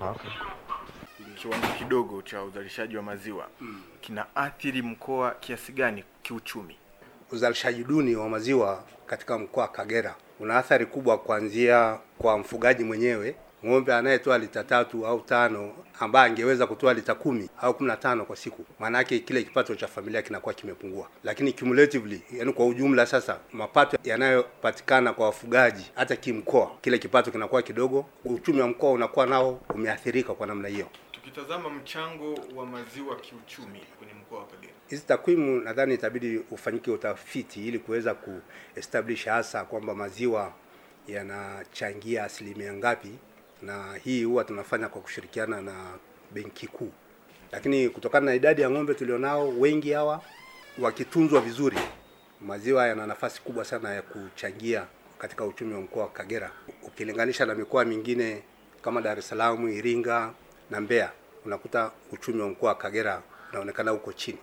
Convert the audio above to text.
Okay. Kiwango kidogo cha uzalishaji wa maziwa kina athiri mkoa kiasi gani kiuchumi? Uzalishaji duni wa maziwa katika mkoa wa Kagera una athari kubwa, kuanzia kwa mfugaji mwenyewe. Ng'ombe anayetoa lita tatu au tano ambaye angeweza kutoa lita kumi au kumi na tano kwa siku, maana yake kile kipato cha familia kinakuwa kimepungua. Lakini cumulatively, yani kwa ujumla, sasa mapato yanayopatikana kwa wafugaji hata kimkoa, kile kipato kinakuwa kidogo, uchumi wa mkoa unakuwa nao umeathirika kwa namna hiyo. Tukitazama mchango wa maziwa kiuchumi kwenye mkoa wa Kagera, Hizi takwimu nadhani itabidi ufanyike utafiti ili kuweza kuestablish hasa kwamba maziwa yanachangia asilimia ngapi, na hii huwa tunafanya kwa kushirikiana na Benki Kuu. Lakini kutokana na idadi ya ng'ombe tulionao, wengi hawa wakitunzwa vizuri, maziwa yana nafasi kubwa sana ya kuchangia katika uchumi wa mkoa wa Kagera ukilinganisha na mikoa mingine kama Dar es Salaam, Iringa na Mbeya, unakuta uchumi wa mkoa wa Kagera unaonekana uko chini.